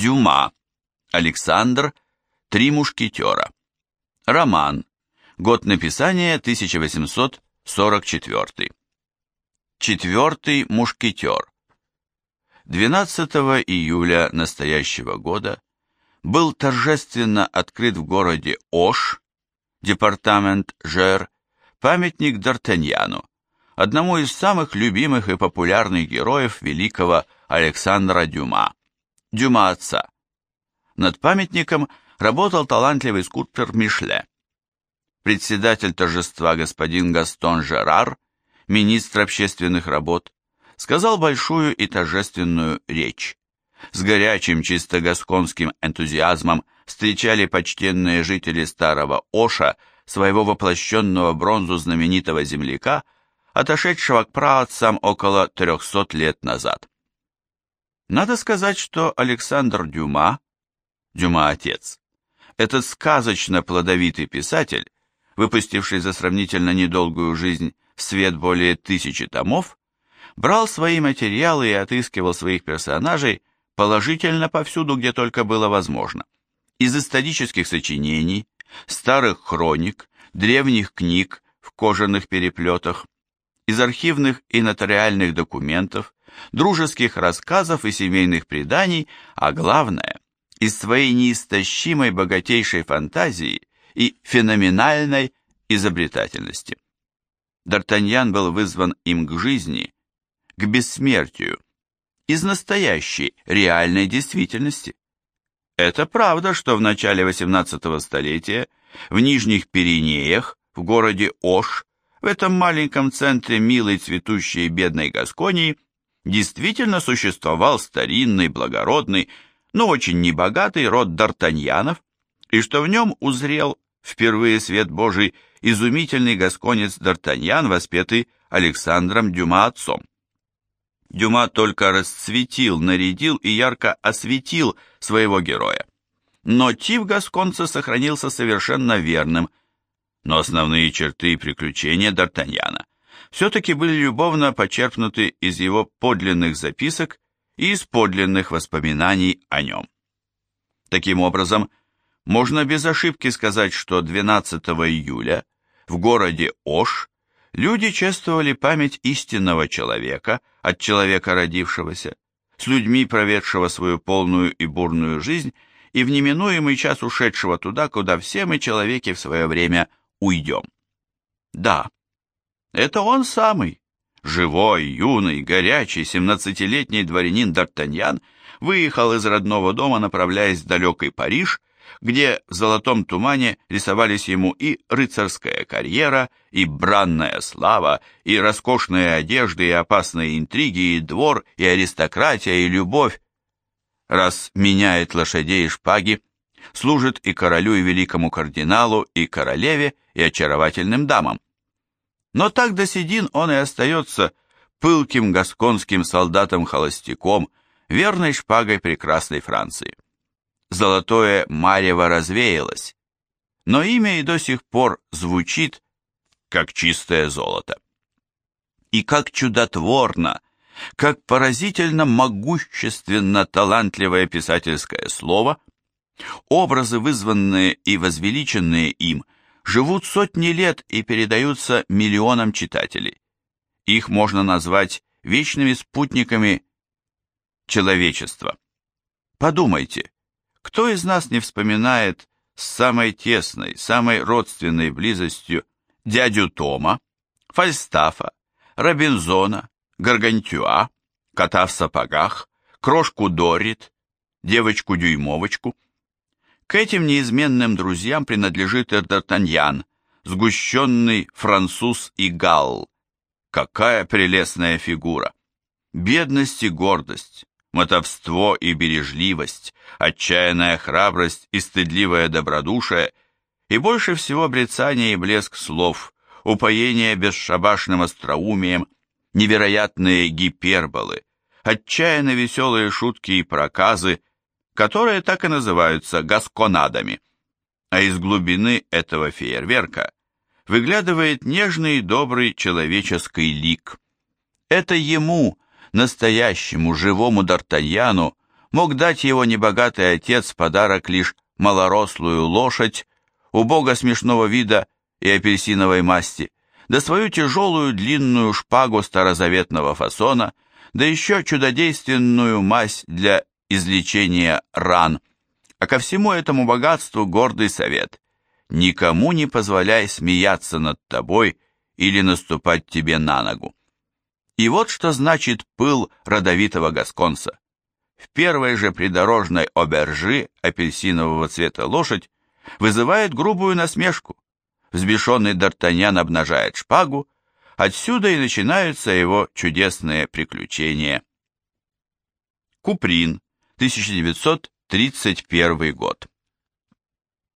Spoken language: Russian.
Дюма. Александр. Три мушкетера. Роман. Год написания 1844. Четвертый мушкетер. 12 июля настоящего года был торжественно открыт в городе Ош, департамент Жер, памятник Д'Артаньяну, одному из самых любимых и популярных героев великого Александра Дюма, Дюма отца. Над памятником работал талантливый скульптор Мишле. Председатель торжества господин Гастон Жерар, министр общественных работ, сказал большую и торжественную речь. С горячим, чисто гасконским энтузиазмом встречали почтенные жители старого Оша своего воплощенного бронзу знаменитого земляка, отошедшего к праотцам около 300 лет назад. Надо сказать, что Александр Дюма, Дюма отец, этот сказочно плодовитый писатель, выпустивший за сравнительно недолгую жизнь в свет более тысячи томов, брал свои материалы и отыскивал своих персонажей положительно повсюду, где только было возможно. Из исторических сочинений, старых хроник, древних книг в кожаных переплетах, из архивных и нотариальных документов, дружеских рассказов и семейных преданий, а главное, из своей неистощимой богатейшей фантазии и феноменальной изобретательности. Д'Артаньян был вызван им к жизни к бессмертию из настоящей, реальной действительности. Это правда, что в начале 18 столетия в Нижних Пиренеях, в городе Ош, в этом маленьком центре милой цветущей бедной Гасконии, действительно существовал старинный, благородный, но очень небогатый род Д'Артаньянов, и что в нем узрел впервые свет Божий изумительный гасконец Д'Артаньян, воспетый Александром Дюма отцом. Дюма только расцветил, нарядил и ярко осветил своего героя. Но тип гасконца сохранился совершенно верным, но основные черты и приключения Д'Артаньяна все-таки были любовно почерпнуты из его подлинных записок и из подлинных воспоминаний о нем. Таким образом, можно без ошибки сказать, что 12 июля в городе Ош люди чествовали память истинного человека от человека родившегося, с людьми, проведшего свою полную и бурную жизнь, и в неминуемый час ушедшего туда, куда все мы, человеки, в свое время уйдем. Да, это он самый, живой, юный, горячий, семнадцатилетний дворянин Д'Артаньян, выехал из родного дома, направляясь в далекий Париж, где в золотом тумане рисовались ему и рыцарская карьера, и бранная слава, и роскошные одежды, и опасные интриги, и двор, и аристократия, и любовь. Раз меняет лошадей и шпаги, служит и королю, и великому кардиналу, и королеве, и очаровательным дамам. Но так до седин он и остается пылким гасконским солдатом-холостяком, верной шпагой прекрасной Франции золотое марево развеялось, но имя и до сих пор звучит, как чистое золото. И как чудотворно, как поразительно могущественно талантливое писательское слово, образы, вызванные и возвеличенные им, живут сотни лет и передаются миллионам читателей. Их можно назвать вечными спутниками человечества. Подумайте, кто из нас не вспоминает с самой тесной, самой родственной близостью дядю Тома, Фальстафа, Робинзона, Гаргантюа, кота в сапогах, крошку Дорит, девочку-дюймовочку? К этим неизменным друзьям принадлежит и Д'Артаньян, сгущенный француз и галл. Какая прелестная фигура! Бедность и гордость, мотовство и бережливость, отчаянная храбрость и стыдливое добродушие, и больше всего брецание и блеск слов, упоение бесшабашным остроумием, невероятные гиперболы, отчаянно веселые шутки и проказы, которые так и называются гасконадами. А из глубины этого фейерверка выглядывает нежный и добрый человеческий лик. Это ему, настоящему живому Д'Артаньяну, мог дать его небогатый отец подарок лишь малорослую лошадь, убого смешного вида и апельсиновой масти, да свою тяжелую длинную шпагу старозаветного фасона, да еще чудодейственную мазь для излечения ран. А ко всему этому богатству гордый совет. Никому не позволяй смеяться над тобой или наступать тебе на ногу. И вот что значит пыл родовитого гасконца. В первой же придорожной обержи апельсинового цвета лошадь вызывает грубую насмешку. Взбешенный Д'Артаньян обнажает шпагу, отсюда и начинаются его чудесные приключения. Куприн, 1931 год.